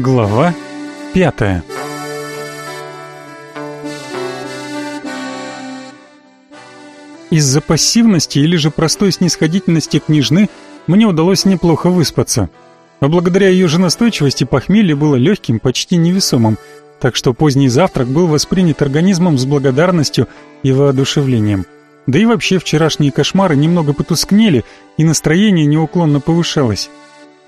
Глава пятая Из-за пассивности или же простой снисходительности княжны мне удалось неплохо выспаться. А благодаря ее же настойчивости похмелье было легким, почти невесомым, так что поздний завтрак был воспринят организмом с благодарностью и воодушевлением. Да и вообще вчерашние кошмары немного потускнели, и настроение неуклонно повышалось.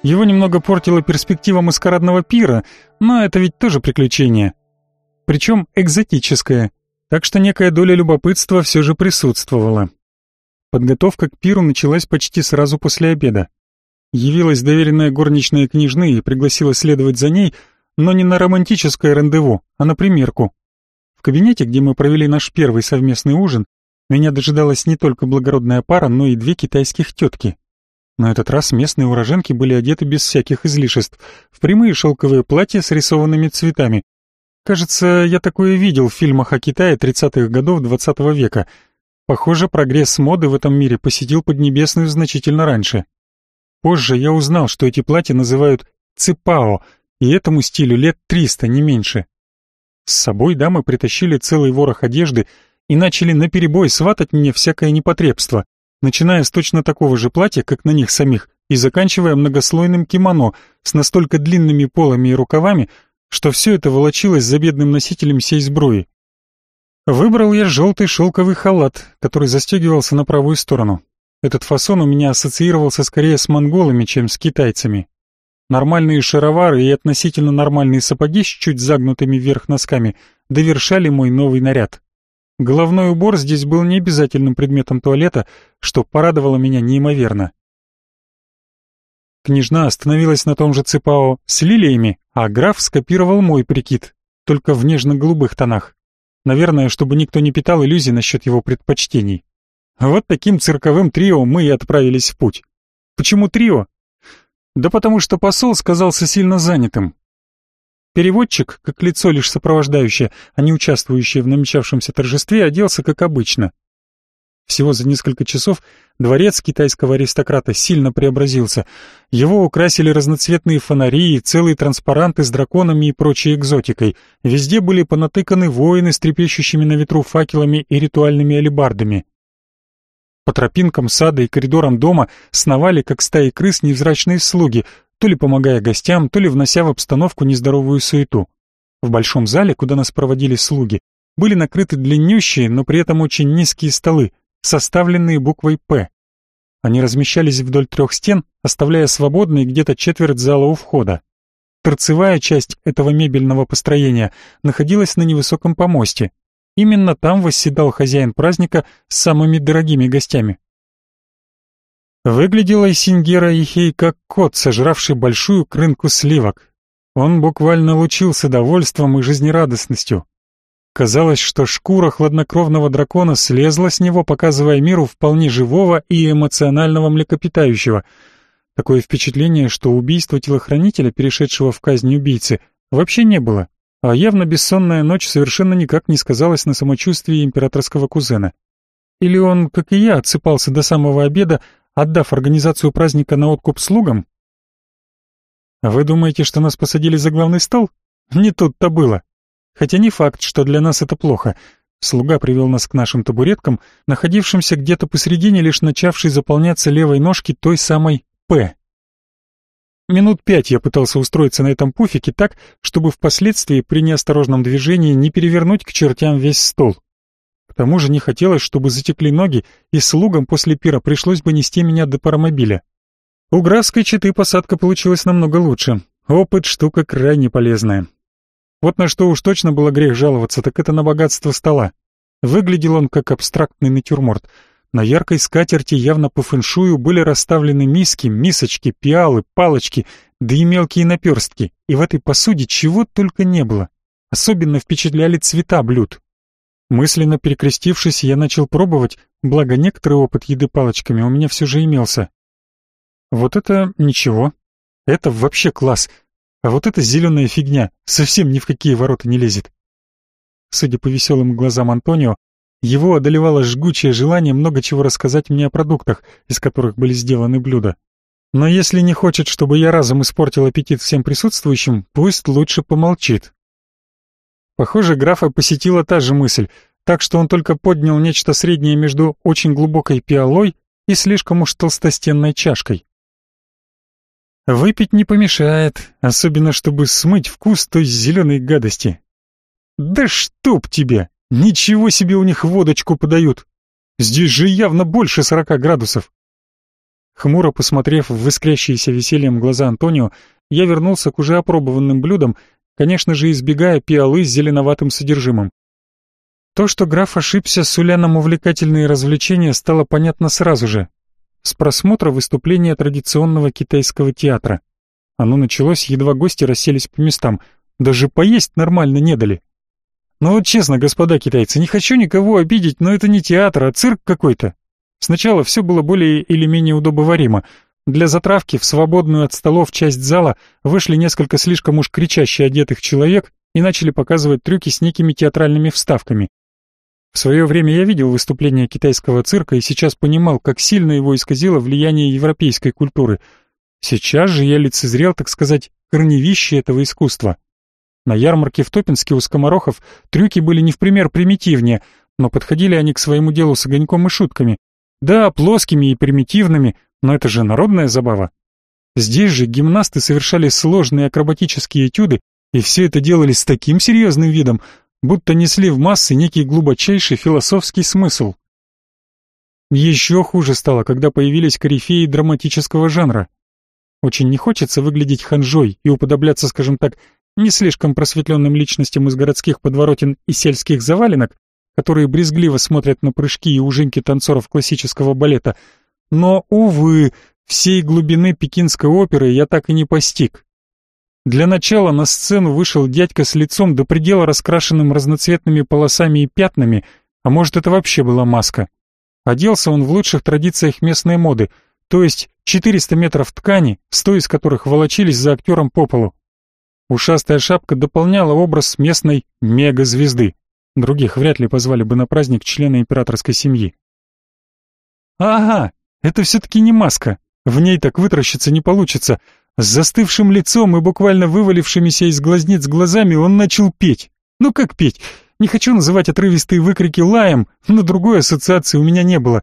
Его немного портила перспектива маскарадного пира, но это ведь тоже приключение. Причем экзотическое, так что некая доля любопытства все же присутствовала. Подготовка к пиру началась почти сразу после обеда. Явилась доверенная горничная княжны и пригласила следовать за ней, но не на романтическое рандеву, а на примерку. В кабинете, где мы провели наш первый совместный ужин, меня дожидалась не только благородная пара, но и две китайских тетки. На этот раз местные уроженки были одеты без всяких излишеств, в прямые шелковые платья с рисованными цветами. Кажется, я такое видел в фильмах о Китае 30-х годов 20 -го века. Похоже, прогресс моды в этом мире посетил Поднебесную значительно раньше. Позже я узнал, что эти платья называют ципао, и этому стилю лет 300, не меньше. С собой дамы притащили целый ворох одежды и начали наперебой сватать мне всякое непотребство начиная с точно такого же платья, как на них самих, и заканчивая многослойным кимоно с настолько длинными полами и рукавами, что все это волочилось за бедным носителем сей сбруи. Выбрал я желтый шелковый халат, который застегивался на правую сторону. Этот фасон у меня ассоциировался скорее с монголами, чем с китайцами. Нормальные шаровары и относительно нормальные сапоги с чуть загнутыми вверх носками довершали мой новый наряд. Головной убор здесь был не обязательным предметом туалета, что порадовало меня неимоверно. Княжна остановилась на том же цепао с лилиями, а граф скопировал мой прикид, только в нежно-голубых тонах. Наверное, чтобы никто не питал иллюзий насчет его предпочтений. Вот таким цирковым трио мы и отправились в путь. Почему трио? Да потому что посол сказался сильно занятым. Переводчик, как лицо лишь сопровождающее, а не участвующее в намечавшемся торжестве, оделся как обычно. Всего за несколько часов дворец китайского аристократа сильно преобразился. Его украсили разноцветные фонари, целые транспаранты с драконами и прочей экзотикой. Везде были понатыканы воины с трепещущими на ветру факелами и ритуальными алебардами. По тропинкам сада и коридорам дома сновали, как стаи крыс, невзрачные слуги, то ли помогая гостям, то ли внося в обстановку нездоровую суету. В большом зале, куда нас проводили слуги, были накрыты длиннющие, но при этом очень низкие столы, составленные буквой «П». Они размещались вдоль трех стен, оставляя свободной где-то четверть зала у входа. Торцевая часть этого мебельного построения находилась на невысоком помосте. Именно там восседал хозяин праздника с самыми дорогими гостями. Выглядела Сингера Ихей как кот, сожравший большую крынку сливок. Он буквально лучился довольством и жизнерадостностью. Казалось, что шкура хладнокровного дракона слезла с него, показывая миру вполне живого и эмоционального млекопитающего. Такое впечатление, что убийство телохранителя, перешедшего в казнь убийцы, вообще не было, а явно бессонная ночь совершенно никак не сказалась на самочувствии императорского кузена. Или он, как и я, отсыпался до самого обеда, отдав организацию праздника на откуп слугам? Вы думаете, что нас посадили за главный стол? Не тут-то было. Хотя не факт, что для нас это плохо. Слуга привел нас к нашим табуреткам, находившимся где-то посередине лишь начавшей заполняться левой ножки той самой «П». Минут пять я пытался устроиться на этом пуфике так, чтобы впоследствии при неосторожном движении не перевернуть к чертям весь стол. К тому же не хотелось, чтобы затекли ноги, и слугам после пира пришлось бы нести меня до паромобиля. У графской четы посадка получилась намного лучше. Опыт — штука крайне полезная. Вот на что уж точно было грех жаловаться, так это на богатство стола. Выглядел он как абстрактный натюрморт. На яркой скатерти явно по фэншую были расставлены миски, мисочки, пиалы, палочки, да и мелкие наперстки, и в этой посуде чего только не было. Особенно впечатляли цвета блюд. Мысленно перекрестившись, я начал пробовать, благо некоторый опыт еды палочками у меня все же имелся. Вот это ничего. Это вообще класс. А вот эта зеленая фигня совсем ни в какие ворота не лезет. Судя по веселым глазам Антонио, его одолевало жгучее желание много чего рассказать мне о продуктах, из которых были сделаны блюда. Но если не хочет, чтобы я разом испортил аппетит всем присутствующим, пусть лучше помолчит. Похоже, графа посетила та же мысль, так что он только поднял нечто среднее между очень глубокой пиалой и слишком уж толстостенной чашкой. Выпить не помешает, особенно чтобы смыть вкус той зеленой гадости. Да чтоб тебе! Ничего себе у них водочку подают! Здесь же явно больше сорока градусов. Хмуро посмотрев в искрящиеся весельем глаза Антонио, я вернулся к уже опробованным блюдам, конечно же, избегая пиалы с зеленоватым содержимым. То, что граф ошибся, суля нам увлекательные развлечения, стало понятно сразу же. С просмотра выступления традиционного китайского театра. Оно началось, едва гости расселись по местам. Даже поесть нормально не дали. Ну вот честно, господа китайцы, не хочу никого обидеть, но это не театр, а цирк какой-то. Сначала все было более или менее удобоваримо. Для затравки в свободную от столов часть зала вышли несколько слишком уж кричаще одетых человек и начали показывать трюки с некими театральными вставками. В свое время я видел выступление китайского цирка и сейчас понимал, как сильно его исказило влияние европейской культуры. Сейчас же я лицезрел, так сказать, корневище этого искусства. На ярмарке в Топинске у скоморохов трюки были не в пример примитивнее, но подходили они к своему делу с огоньком и шутками. Да, плоскими и примитивными, но это же народная забава. Здесь же гимнасты совершали сложные акробатические этюды, и все это делали с таким серьезным видом, будто несли в массы некий глубочайший философский смысл. Еще хуже стало, когда появились корифеи драматического жанра. Очень не хочется выглядеть ханжой и уподобляться, скажем так, не слишком просветленным личностям из городских подворотен и сельских заваленок, которые брезгливо смотрят на прыжки и ужинки танцоров классического балета. Но, увы, всей глубины пекинской оперы я так и не постиг. Для начала на сцену вышел дядька с лицом до предела раскрашенным разноцветными полосами и пятнами, а может это вообще была маска. Оделся он в лучших традициях местной моды, то есть 400 метров ткани, сто из которых волочились за актером по полу. Ушастая шапка дополняла образ местной мегазвезды. Других вряд ли позвали бы на праздник члена императорской семьи. Ага, это все-таки не маска, в ней так вытращиться не получится, с застывшим лицом и буквально вывалившимися из глазниц глазами он начал петь. Ну как петь? Не хочу называть отрывистые выкрики лаем, но другой ассоциации у меня не было.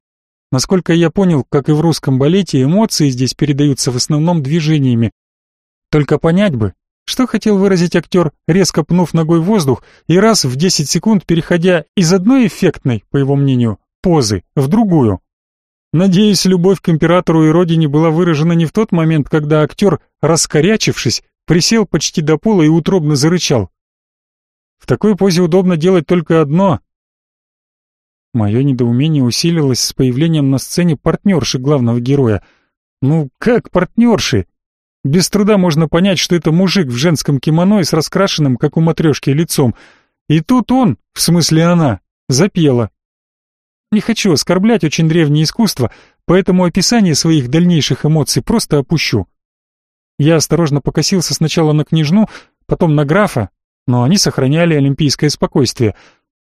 Насколько я понял, как и в русском балете, эмоции здесь передаются в основном движениями. Только понять бы, что хотел выразить актер, резко пнув ногой воздух и раз в 10 секунд переходя из одной эффектной, по его мнению, позы в другую. Надеюсь, любовь к императору и родине была выражена не в тот момент, когда актер, раскорячившись, присел почти до пола и утробно зарычал. В такой позе удобно делать только одно. Мое недоумение усилилось с появлением на сцене партнерши главного героя. Ну, как партнерши? Без труда можно понять, что это мужик в женском кимоно и с раскрашенным, как у матрешки, лицом. И тут он, в смысле она, запела. Не хочу оскорблять очень древнее искусство, поэтому описание своих дальнейших эмоций просто опущу. Я осторожно покосился сначала на княжну, потом на графа, но они сохраняли олимпийское спокойствие,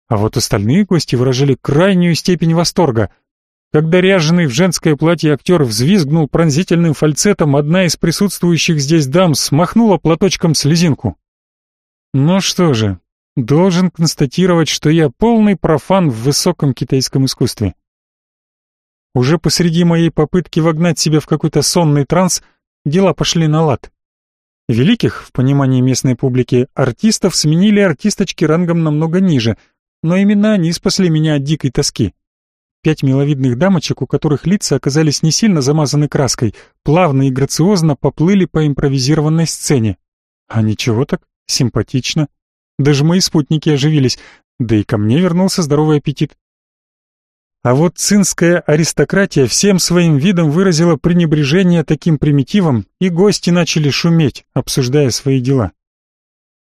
а вот остальные гости выражали крайнюю степень восторга. Когда ряженый в женское платье актер взвизгнул пронзительным фальцетом, одна из присутствующих здесь дам смахнула платочком слезинку. Ну что же, должен констатировать, что я полный профан в высоком китайском искусстве. Уже посреди моей попытки вогнать себя в какой-то сонный транс, дела пошли на лад. Великих, в понимании местной публики, артистов сменили артисточки рангом намного ниже, но именно они спасли меня от дикой тоски. Пять миловидных дамочек, у которых лица оказались не сильно замазаны краской, плавно и грациозно поплыли по импровизированной сцене. А ничего так, симпатично. Даже мои спутники оживились, да и ко мне вернулся здоровый аппетит. А вот цинская аристократия всем своим видом выразила пренебрежение таким примитивом, и гости начали шуметь, обсуждая свои дела.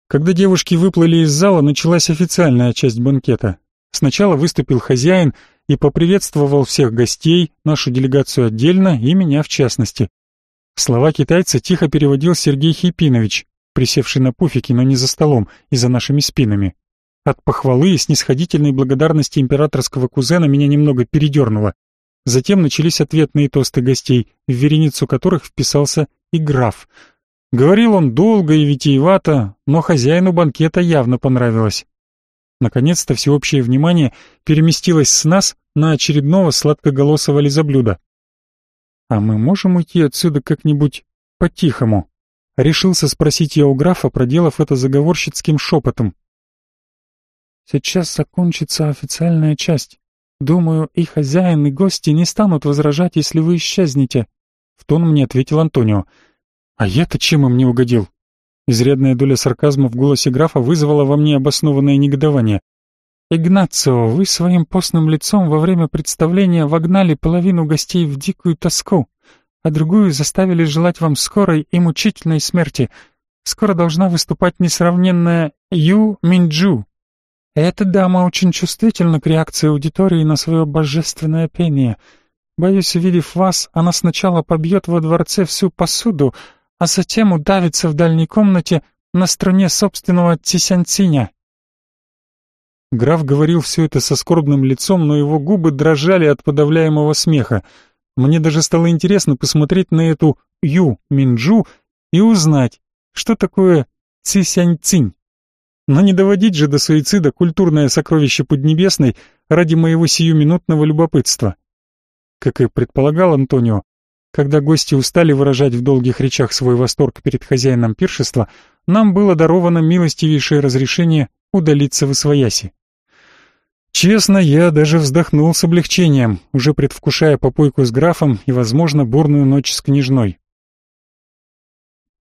Когда девушки выплыли из зала, началась официальная часть банкета. Сначала выступил хозяин и поприветствовал всех гостей, нашу делегацию отдельно и меня в частности. Слова китайца тихо переводил Сергей Хипинович, присевший на пуфике, но не за столом, и за нашими спинами. От похвалы и снисходительной благодарности императорского кузена меня немного передернуло. Затем начались ответные тосты гостей, в вереницу которых вписался и граф. Говорил он долго и витиевато, но хозяину банкета явно понравилось. Наконец-то всеобщее внимание переместилось с нас на очередного сладкоголосого лизоблюда. «А мы можем уйти отсюда как-нибудь по-тихому?» Решился спросить я у графа, проделав это заговорщицким шепотом. «Сейчас закончится официальная часть. Думаю, и хозяин, и гости не станут возражать, если вы исчезнете», — в тон мне ответил Антонио. «А я-то чем им не угодил?» Изрядная доля сарказма в голосе графа вызвала во мне обоснованное негодование. «Игнацио, вы своим постным лицом во время представления вогнали половину гостей в дикую тоску, а другую заставили желать вам скорой и мучительной смерти. Скоро должна выступать несравненная Ю Минджу. Эта дама очень чувствительна к реакции аудитории на свое божественное пение. Боюсь, увидев вас, она сначала побьет во дворце всю посуду, а затем удавится в дальней комнате на струне собственного цисянциня. Граф говорил все это со скорбным лицом, но его губы дрожали от подавляемого смеха. Мне даже стало интересно посмотреть на эту Ю Минджу и узнать, что такое цисяньцинь. Но не доводить же до суицида культурное сокровище Поднебесной ради моего сиюминутного любопытства. Как и предполагал Антонио, когда гости устали выражать в долгих речах свой восторг перед хозяином пиршества, нам было даровано милостивейшее разрешение удалиться в Освояси. Честно, я даже вздохнул с облегчением, уже предвкушая попойку с графом и, возможно, бурную ночь с княжной.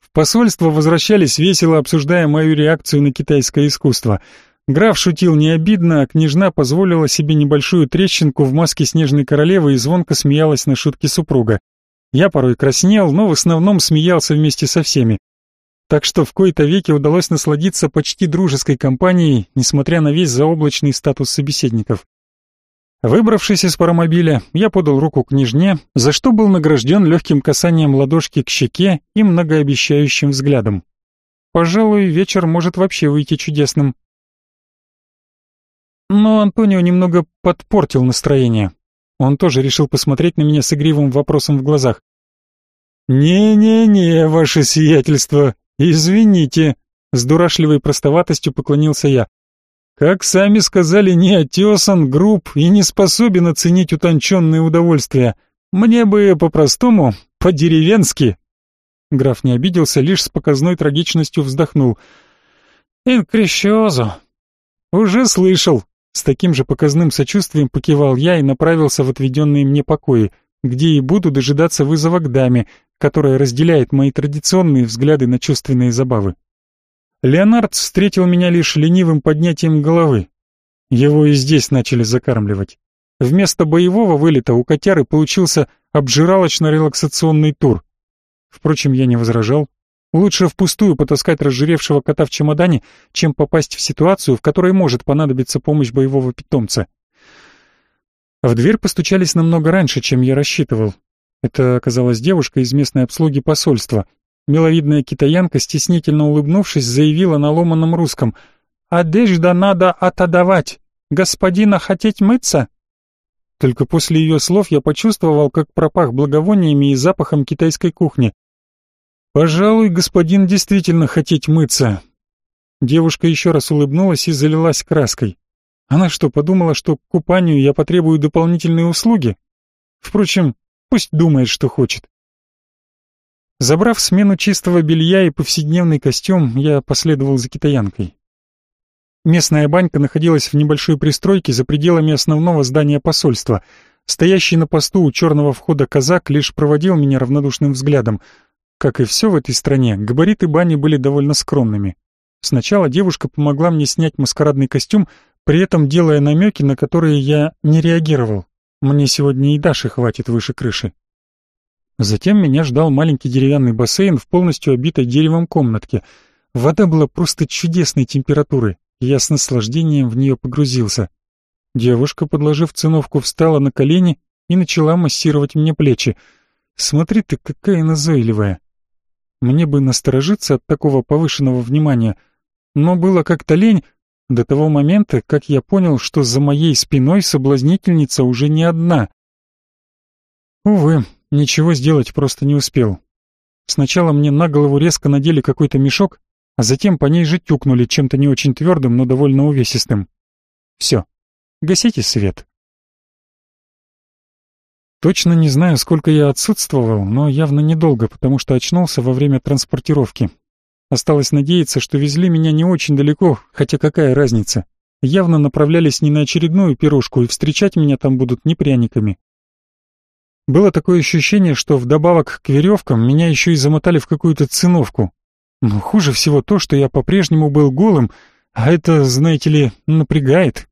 В посольство возвращались весело, обсуждая мою реакцию на китайское искусство. Граф шутил не обидно, а княжна позволила себе небольшую трещинку в маске снежной королевы и звонко смеялась на шутки супруга. Я порой краснел, но в основном смеялся вместе со всеми. Так что в кои-то веке удалось насладиться почти дружеской компанией, несмотря на весь заоблачный статус собеседников. Выбравшись из паромобиля, я подал руку княжне, за что был награжден легким касанием ладошки к щеке и многообещающим взглядом. Пожалуй, вечер может вообще выйти чудесным. Но Антонио немного подпортил настроение. Он тоже решил посмотреть на меня с игривым вопросом в глазах. «Не-не-не, ваше сиятельство, извините», — с дурашливой простоватостью поклонился я. «Как сами сказали, не отесан, груб и не способен оценить утонченные удовольствия. Мне бы по-простому, по-деревенски». Граф не обиделся, лишь с показной трагичностью вздохнул. «Инкрещозо». «Уже слышал», с таким же показным сочувствием покивал я и направился в отведенные мне покои, где и буду дожидаться вызова к даме, которая разделяет мои традиционные взгляды на чувственные забавы. Леонард встретил меня лишь ленивым поднятием головы. Его и здесь начали закармливать. Вместо боевого вылета у котяры получился обжиралочно-релаксационный тур. Впрочем, я не возражал. Лучше впустую потаскать разжиревшего кота в чемодане, чем попасть в ситуацию, в которой может понадобиться помощь боевого питомца. В дверь постучались намного раньше, чем я рассчитывал. Это оказалась девушка из местной обслуги посольства. Миловидная китаянка, стеснительно улыбнувшись, заявила на ломаном русском «Одежда надо отодавать. Господина хотеть мыться?» Только после ее слов я почувствовал, как пропах благовониями и запахом китайской кухни. «Пожалуй, господин действительно хотеть мыться». Девушка еще раз улыбнулась и залилась краской. Она что, подумала, что к купанию я потребую дополнительные услуги? Впрочем, пусть думает, что хочет. Забрав смену чистого белья и повседневный костюм, я последовал за китаянкой. Местная банька находилась в небольшой пристройке за пределами основного здания посольства. Стоящий на посту у черного входа казак лишь проводил меня равнодушным взглядом — как и все в этой стране, габариты бани были довольно скромными. Сначала девушка помогла мне снять маскарадный костюм, при этом делая намеки, на которые я не реагировал. Мне сегодня и Даши хватит выше крыши. Затем меня ждал маленький деревянный бассейн в полностью обитой деревом комнатке. Вода была просто чудесной температуры, и я с наслаждением в нее погрузился. Девушка, подложив циновку, встала на колени и начала массировать мне плечи. «Смотри ты, какая назойливая!» Мне бы насторожиться от такого повышенного внимания, но было как-то лень до того момента, как я понял, что за моей спиной соблазнительница уже не одна. Увы, ничего сделать просто не успел. Сначала мне на голову резко надели какой-то мешок, а затем по ней же тюкнули чем-то не очень твердым, но довольно увесистым. Все, гасите свет. Точно не знаю, сколько я отсутствовал, но явно недолго, потому что очнулся во время транспортировки. Осталось надеяться, что везли меня не очень далеко, хотя какая разница. Явно направлялись не на очередную пирожку, и встречать меня там будут не пряниками. Было такое ощущение, что вдобавок к веревкам меня еще и замотали в какую-то циновку. Но хуже всего то, что я по-прежнему был голым, а это, знаете ли, напрягает.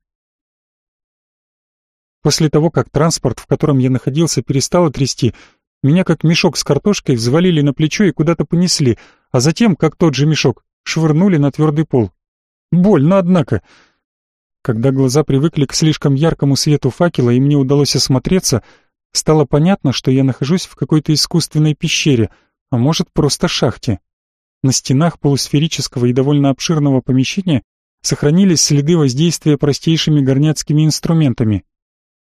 После того, как транспорт, в котором я находился, перестал трясти, меня как мешок с картошкой взвалили на плечо и куда-то понесли, а затем, как тот же мешок, швырнули на твердый пол. Больно, однако. Когда глаза привыкли к слишком яркому свету факела и мне удалось осмотреться, стало понятно, что я нахожусь в какой-то искусственной пещере, а может просто шахте. На стенах полусферического и довольно обширного помещения сохранились следы воздействия простейшими горняцкими инструментами.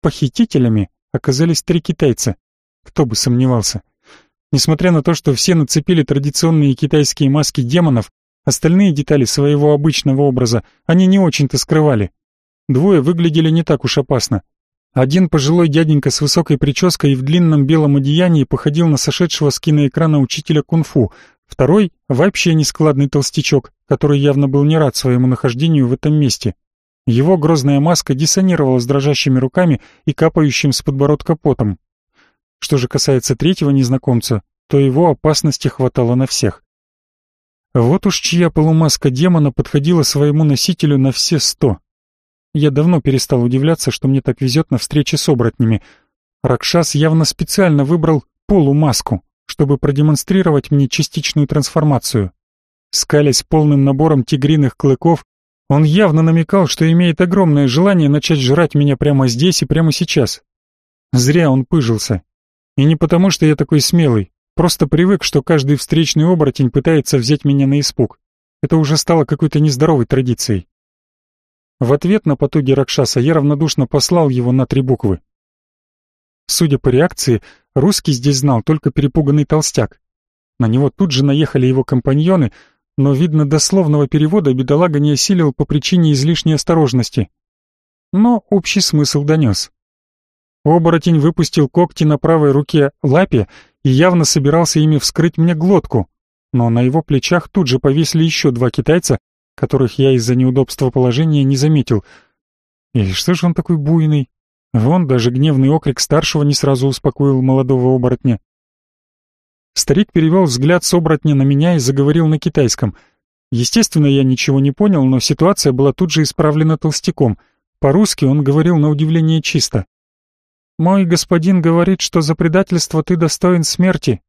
Похитителями оказались три китайца. Кто бы сомневался. Несмотря на то, что все нацепили традиционные китайские маски демонов, остальные детали своего обычного образа они не очень-то скрывали. Двое выглядели не так уж опасно. Один пожилой дяденька с высокой прической и в длинном белом одеянии походил на сошедшего с киноэкрана учителя кунг-фу, второй — вообще нескладный толстячок, который явно был не рад своему нахождению в этом месте. Его грозная маска диссонировала с дрожащими руками и капающим с подбородка потом. Что же касается третьего незнакомца, то его опасности хватало на всех. Вот уж чья полумаска демона подходила своему носителю на все сто. Я давно перестал удивляться, что мне так везет на встрече с оборотнями. Ракшас явно специально выбрал полумаску, чтобы продемонстрировать мне частичную трансформацию. Скалясь полным набором тигриных клыков, он явно намекал, что имеет огромное желание начать жрать меня прямо здесь и прямо сейчас. Зря он пыжился. И не потому, что я такой смелый, просто привык, что каждый встречный оборотень пытается взять меня на испуг. Это уже стало какой-то нездоровой традицией. В ответ на потуги Ракшаса я равнодушно послал его на три буквы. Судя по реакции, русский здесь знал только перепуганный толстяк. На него тут же наехали его компаньоны — но, видно, дословного перевода бедолага не осилил по причине излишней осторожности. Но общий смысл донес. Оборотень выпустил когти на правой руке лапе и явно собирался ими вскрыть мне глотку, но на его плечах тут же повисли еще два китайца, которых я из-за неудобства положения не заметил. И что же он такой буйный? Вон даже гневный окрик старшего не сразу успокоил молодого оборотня. Старик перевел взгляд с оборотня на меня и заговорил на китайском. Естественно, я ничего не понял, но ситуация была тут же исправлена толстяком. По-русски он говорил на удивление чисто. «Мой господин говорит, что за предательство ты достоин смерти».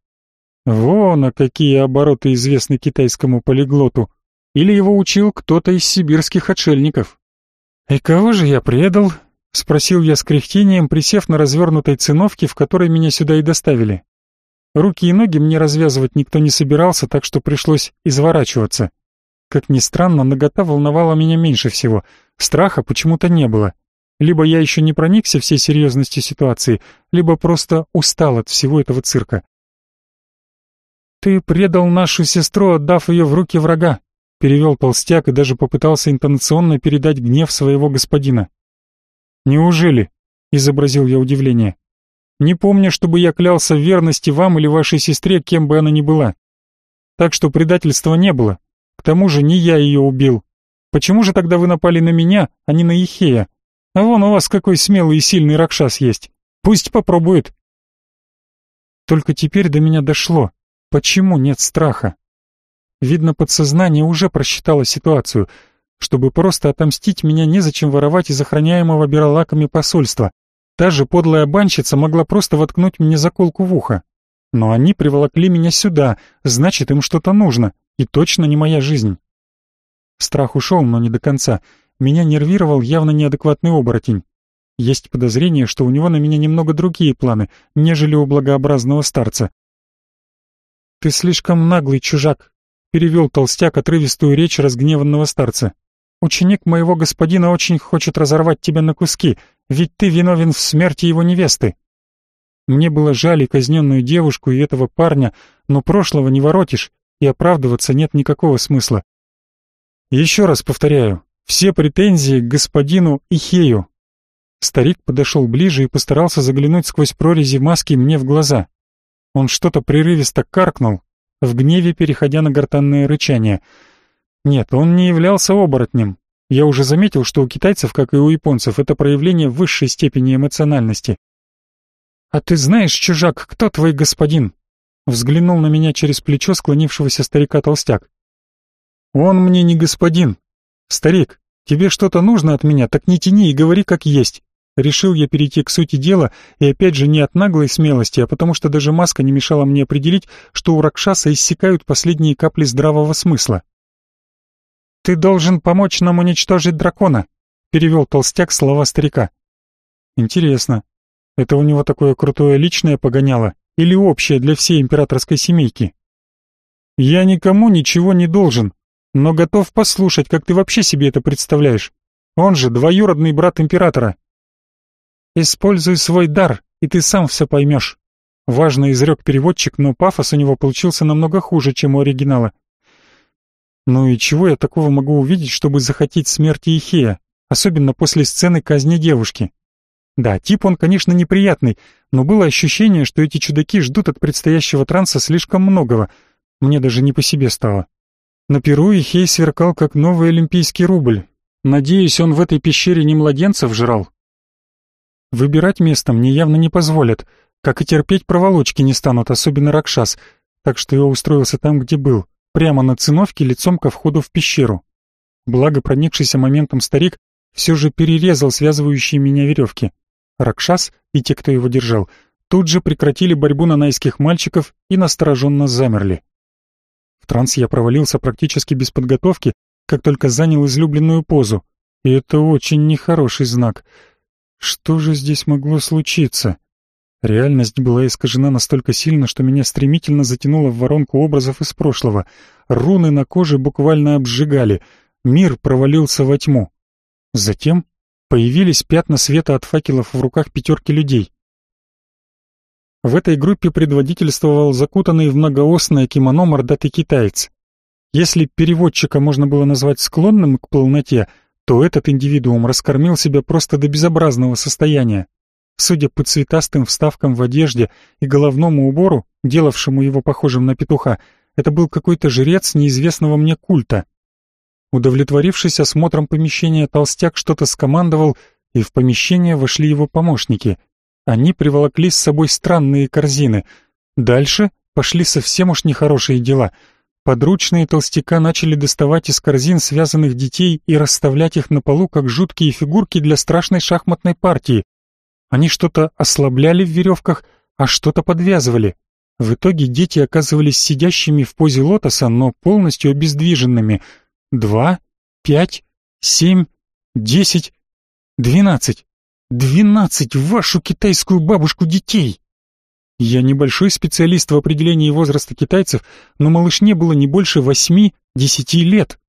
Вон, а какие обороты известны китайскому полиглоту. Или его учил кто-то из сибирских отшельников. «И кого же я предал?» — спросил я с кряхтением, присев на развернутой циновке, в которой меня сюда и доставили. Руки и ноги мне развязывать никто не собирался, так что пришлось изворачиваться. Как ни странно, нагота волновала меня меньше всего. Страха почему-то не было. Либо я еще не проникся всей серьезностью ситуации, либо просто устал от всего этого цирка. «Ты предал нашу сестру, отдав ее в руки врага», — перевел толстяк и даже попытался интонационно передать гнев своего господина. «Неужели?» — изобразил я удивление. Не помню, чтобы я клялся в верности вам или вашей сестре, кем бы она ни была. Так что предательства не было. К тому же не я ее убил. Почему же тогда вы напали на меня, а не на Ихея? А вон у вас какой смелый и сильный Ракшас есть. Пусть попробует. Только теперь до меня дошло. Почему нет страха? Видно, подсознание уже просчитало ситуацию. Чтобы просто отомстить, меня незачем воровать из охраняемого биролаками посольства. Та же подлая банщица могла просто воткнуть мне заколку в ухо. Но они приволокли меня сюда, значит, им что-то нужно, и точно не моя жизнь. Страх ушел, но не до конца. Меня нервировал явно неадекватный оборотень. Есть подозрение, что у него на меня немного другие планы, нежели у благообразного старца. «Ты слишком наглый чужак», — перевел толстяк отрывистую речь разгневанного старца. «Ученик моего господина очень хочет разорвать тебя на куски, ведь ты виновен в смерти его невесты. Мне было жаль и казненную девушку, и этого парня, но прошлого не воротишь, и оправдываться нет никакого смысла. Еще раз повторяю, все претензии к господину Ихею. Старик подошел ближе и постарался заглянуть сквозь прорези маски мне в глаза. Он что-то прерывисто каркнул, в гневе переходя на гортанное рычание. Нет, он не являлся оборотнем. Я уже заметил, что у китайцев, как и у японцев, это проявление высшей степени эмоциональности. «А ты знаешь, чужак, кто твой господин?» Взглянул на меня через плечо склонившегося старика-толстяк. «Он мне не господин. Старик, тебе что-то нужно от меня, так не тяни и говори как есть». Решил я перейти к сути дела, и опять же не от наглой смелости, а потому что даже маска не мешала мне определить, что у Ракшаса иссякают последние капли здравого смысла. «Ты должен помочь нам уничтожить дракона», — перевел толстяк слова старика. «Интересно, это у него такое крутое личное погоняло или общее для всей императорской семейки?» «Я никому ничего не должен», но готов послушать, как ты вообще себе это представляешь. Он же двоюродный брат императора. Используй свой дар, и ты сам все поймешь. Важно изрек переводчик, но пафос у него получился намного хуже, чем у оригинала. Ну и чего я такого могу увидеть, чтобы захотеть смерти Ихея, особенно после сцены казни девушки? Да, тип он, конечно, неприятный, но было ощущение, что эти чудаки ждут от предстоящего транса слишком многого. Мне даже не по себе стало. На Перу Ихей сверкал, как новый олимпийский рубль. Надеюсь, он в этой пещере не младенцев жрал. Выбирать место мне явно не позволят, как и терпеть проволочки не станут, особенно Ракшас, так что я устроился там, где был, прямо на циновке лицом ко входу в пещеру. Благо проникшийся моментом старик все же перерезал связывающие меня веревки. Ракшас и те, кто его держал, тут же прекратили борьбу на найских мальчиков и настороженно замерли. В транс я провалился практически без подготовки, как только занял излюбленную позу. И это очень нехороший знак. Что же здесь могло случиться? Реальность была искажена настолько сильно, что меня стремительно затянуло в воронку образов из прошлого. Руны на коже буквально обжигали. Мир провалился во тьму. Затем появились пятна света от факелов в руках пятерки людей. В этой группе предводительствовал закутанный в многоосное кимоно мордатый китаец. Если переводчика можно было назвать склонным к полноте, то этот индивидуум раскормил себя просто до безобразного состояния. Судя по цветастым вставкам в одежде и головному убору, делавшему его похожим на петуха, это был какой-то жрец неизвестного мне культа. Удовлетворившись осмотром помещения, толстяк что-то скомандовал, и в помещение вошли его помощники — они приволокли с собой странные корзины. Дальше пошли совсем уж нехорошие дела. Подручные толстяка начали доставать из корзин связанных детей и расставлять их на полу, как жуткие фигурки для страшной шахматной партии. Они что-то ослабляли в веревках, а что-то подвязывали. В итоге дети оказывались сидящими в позе лотоса, но полностью обездвиженными. Два, пять, семь, десять, двенадцать. Двенадцать вашу китайскую бабушку детей! Я небольшой специалист в определении возраста китайцев, но малышне было не больше восьми-десяти лет.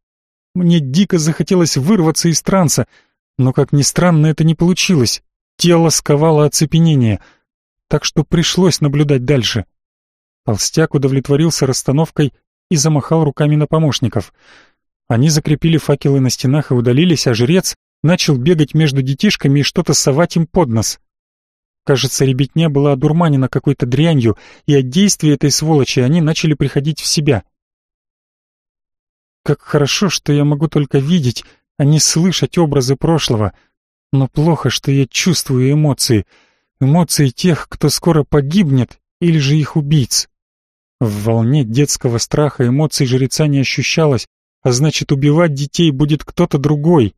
Мне дико захотелось вырваться из транса, но, как ни странно, это не получилось. Тело сковало оцепенение, так что пришлось наблюдать дальше. Толстяк удовлетворился расстановкой и замахал руками на помощников. Они закрепили факелы на стенах и удалились, а жрец начал бегать между детишками и что-то совать им под нос. Кажется, ребятня была одурманена какой-то дрянью, и от действия этой сволочи они начали приходить в себя. Как хорошо, что я могу только видеть, а не слышать образы прошлого. Но плохо, что я чувствую эмоции. Эмоции тех, кто скоро погибнет, или же их убийц. В волне детского страха эмоций жреца не ощущалось, а значит, убивать детей будет кто-то другой.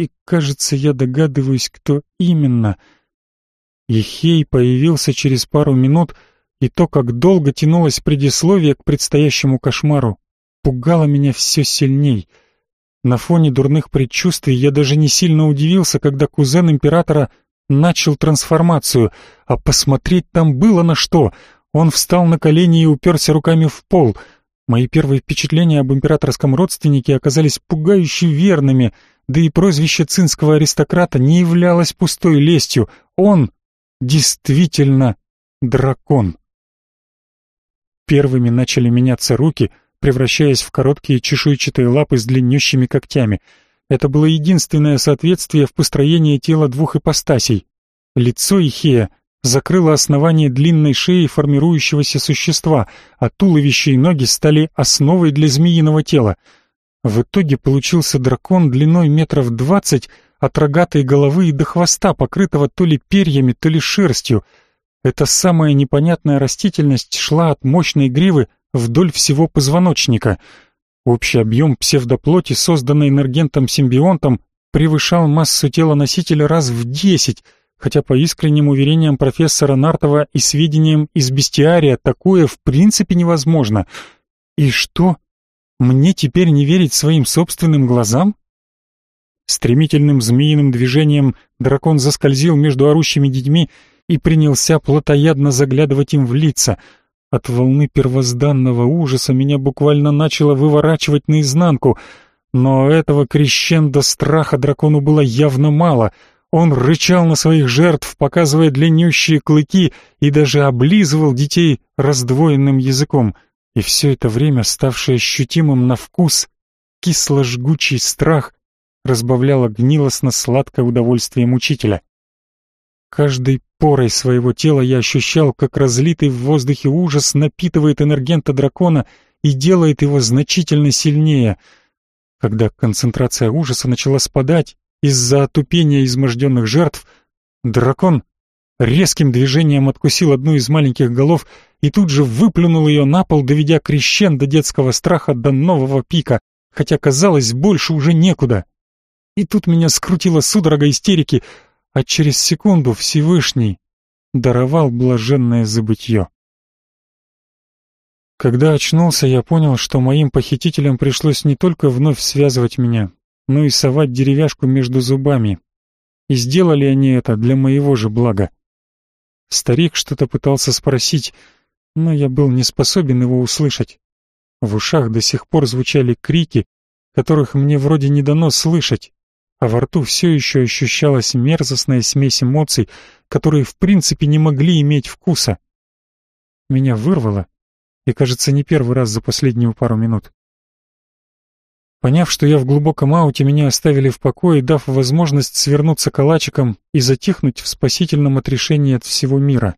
И, кажется, я догадываюсь, кто именно. Ехей появился через пару минут, и то, как долго тянулось предисловие к предстоящему кошмару, пугало меня все сильней. На фоне дурных предчувствий я даже не сильно удивился, когда кузен императора начал трансформацию, а посмотреть там было на что. Он встал на колени и уперся руками в пол. Мои первые впечатления об императорском родственнике оказались пугающе верными — да и прозвище цинского аристократа не являлось пустой лестью. Он действительно дракон. Первыми начали меняться руки, превращаясь в короткие чешуйчатые лапы с длиннющими когтями. Это было единственное соответствие в построении тела двух ипостасей. Лицо Ихея закрыло основание длинной шеи формирующегося существа, а туловище и ноги стали основой для змеиного тела. В итоге получился дракон длиной метров двадцать, от рогатой головы и до хвоста, покрытого то ли перьями, то ли шерстью. Эта самая непонятная растительность шла от мощной гривы вдоль всего позвоночника. Общий объем псевдоплоти, созданной энергентом-симбионтом, превышал массу тела носителя раз в десять, хотя по искренним уверениям профессора Нартова и сведениям из бестиария такое в принципе невозможно. И что? Мне теперь не верить своим собственным глазам? Стремительным змеиным движением дракон заскользил между орущими детьми и принялся плотоядно заглядывать им в лица. От волны первозданного ужаса меня буквально начало выворачивать наизнанку, но этого крещенда страха дракону было явно мало — он рычал на своих жертв, показывая длиннющие клыки, и даже облизывал детей раздвоенным языком. И все это время, ставшее ощутимым на вкус, кисло-жгучий страх разбавляло гнилостно-сладкое удовольствие мучителя. Каждой порой своего тела я ощущал, как разлитый в воздухе ужас напитывает энергента дракона и делает его значительно сильнее. Когда концентрация ужаса начала спадать, из-за отупения изможденных жертв, дракон резким движением откусил одну из маленьких голов и тут же выплюнул ее на пол, доведя крещендо детского страха до нового пика, хотя казалось, больше уже некуда. И тут меня скрутило судорога истерики, а через секунду Всевышний даровал блаженное забытье. Когда очнулся, я понял, что моим похитителям пришлось не только вновь связывать меня, но и совать деревяшку между зубами. И сделали они это для моего же блага. Старик что-то пытался спросить, но я был не способен его услышать. В ушах до сих пор звучали крики, которых мне вроде не дано слышать, а во рту все еще ощущалась мерзостная смесь эмоций, которые в принципе не могли иметь вкуса. Меня вырвало, и, кажется, не первый раз за последнюю пару минут. Поняв, что я в глубоком ауте, меня оставили в покое, дав возможность свернуться калачиком и затихнуть в спасительном отрешении от всего мира.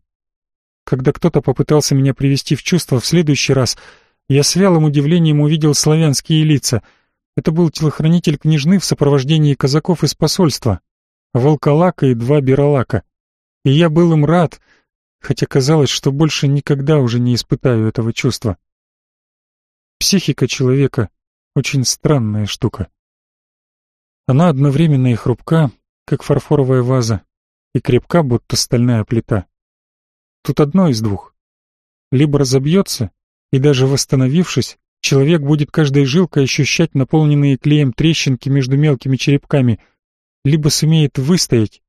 Когда кто-то попытался меня привести в чувство в следующий раз, я с вялым удивлением увидел славянские лица. Это был телохранитель княжны в сопровождении казаков из посольства, волколака и два биролака. И я был им рад, хотя казалось, что больше никогда уже не испытаю этого чувства. Психика человека — очень странная штука. Она одновременно и хрупка, как фарфоровая ваза, и крепка, будто стальная плита. Тут одно из двух. Либо разобьется, и даже восстановившись, человек будет каждой жилкой ощущать наполненные клеем трещинки между мелкими черепками, либо сумеет выстоять,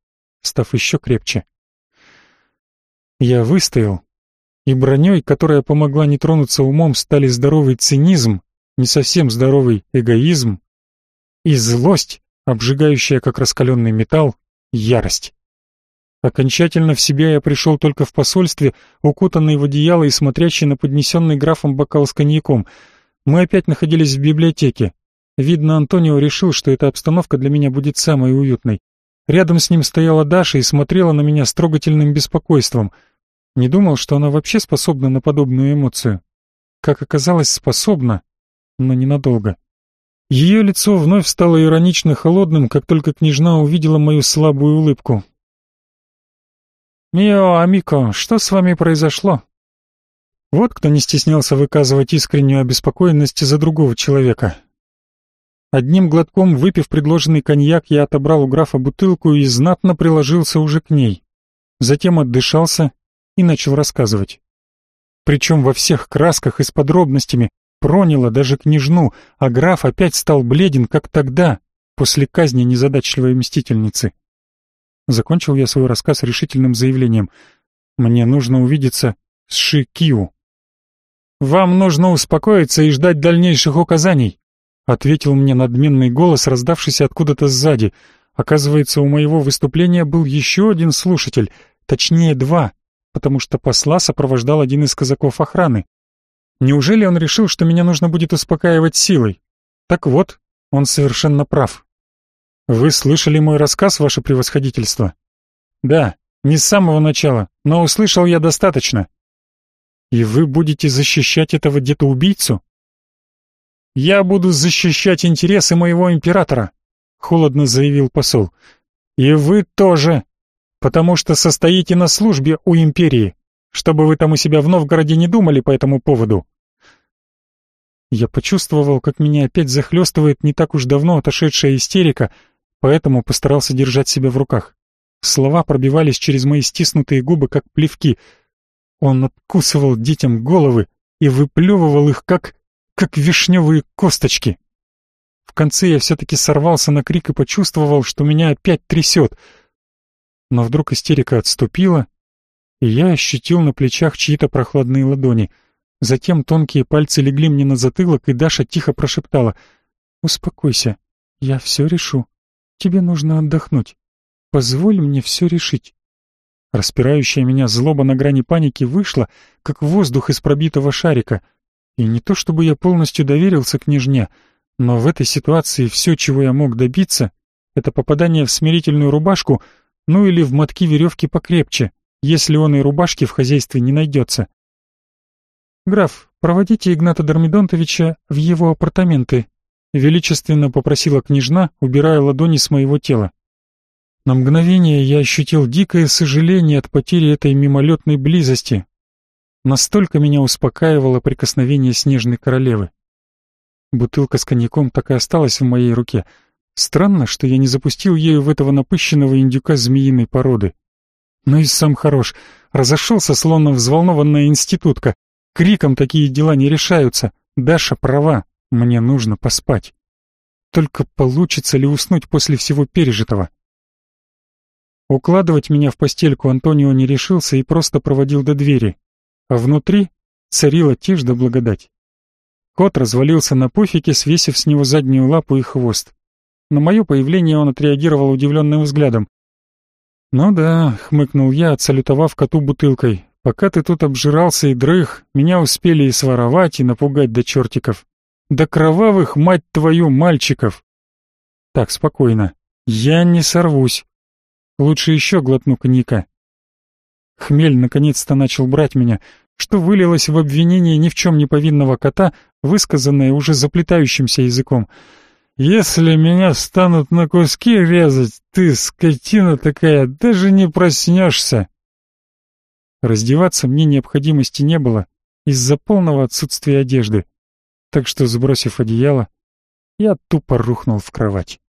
став еще крепче. Я выстоял, и броней, которая помогла не тронуться умом, стали здоровый цинизм не совсем здоровый эгоизм и злость, обжигающая как раскаленный металл, ярость. Окончательно в себя я пришел только в посольстве, укутанный в одеяло и смотрящий на поднесенный графом бокал с коньяком. Мы опять находились в библиотеке. Видно, Антонио решил, что эта обстановка для меня будет самой уютной. Рядом с ним стояла Даша и смотрела на меня с трогательным беспокойством. Не думал, что она вообще способна на подобную эмоцию. Как оказалось, способна, но ненадолго. Ее лицо вновь стало иронично холодным, как только княжна увидела мою слабую улыбку. «Мио, Амико, что с вами произошло?» Вот кто не стеснялся выказывать искреннюю обеспокоенность за другого человека. Одним глотком, выпив предложенный коньяк, я отобрал у графа бутылку и знатно приложился уже к ней. Затем отдышался и начал рассказывать. Причем во всех красках и с подробностями, проняло даже княжну, а граф опять стал бледен, как тогда, после казни незадачливой мстительницы. Закончил я свой рассказ решительным заявлением. «Мне нужно увидеться с Шикиу». «Вам нужно успокоиться и ждать дальнейших указаний», — ответил мне надменный голос, раздавшийся откуда-то сзади. Оказывается, у моего выступления был еще один слушатель, точнее два, потому что посла сопровождал один из казаков охраны. Неужели он решил, что меня нужно будет успокаивать силой? Так вот, он совершенно прав. Вы слышали мой рассказ, ваше превосходительство? Да, не с самого начала, но услышал я достаточно. И вы будете защищать этого где-то-убийцу? Я буду защищать интересы моего императора, холодно заявил посол. И вы тоже, потому что состоите на службе у империи. Чтобы вы там у себя в Новгороде не думали по этому поводу. Я почувствовал, как меня опять захлестывает не так уж давно отошедшая истерика, поэтому постарался держать себя в руках. Слова пробивались через мои стиснутые губы, как плевки. Он откусывал детям головы и выплевывал их, как... как вишневые косточки. В конце я все-таки сорвался на крик и почувствовал, что меня опять трясет. Но вдруг истерика отступила, и я ощутил на плечах чьи-то прохладные ладони — Затем тонкие пальцы легли мне на затылок, и Даша тихо прошептала. «Успокойся, я все решу. Тебе нужно отдохнуть. Позволь мне все решить». Распирающая меня злоба на грани паники вышла, как воздух из пробитого шарика. И не то чтобы я полностью доверился княжне, но в этой ситуации все, чего я мог добиться, это попадание в смирительную рубашку, ну или в мотки веревки покрепче, если он и рубашки в хозяйстве не найдется. «Граф, проводите Игната Дормидонтовича в его апартаменты», — величественно попросила княжна, убирая ладони с моего тела. На мгновение я ощутил дикое сожаление от потери этой мимолетной близости. Настолько меня успокаивало прикосновение снежной королевы. Бутылка с коньяком так и осталась в моей руке. Странно, что я не запустил ею в этого напыщенного индюка змеиной породы. Но и сам хорош. Разошелся, словно взволнованная институтка. Криком такие дела не решаются. Даша права, мне нужно поспать. Только получится ли уснуть после всего пережитого? Укладывать меня в постельку Антонио не решился и просто проводил до двери. А внутри царила тишь да благодать. Кот развалился на пуфике, свесив с него заднюю лапу и хвост. На мое появление он отреагировал удивленным взглядом. «Ну да», — хмыкнул я, отсалютовав коту бутылкой, Пока ты тут обжирался и дрых, меня успели и своровать, и напугать до чертиков. До кровавых, мать твою, мальчиков. Так, спокойно. Я не сорвусь. Лучше еще глотну коньяка. Хмель наконец-то начал брать меня, что вылилось в обвинение ни в чем не повинного кота, высказанное уже заплетающимся языком. «Если меня станут на куски резать, ты, скотина такая, даже не проснешься!» Раздеваться мне необходимости не было из-за полного отсутствия одежды, так что, сбросив одеяло, я тупо рухнул в кровать.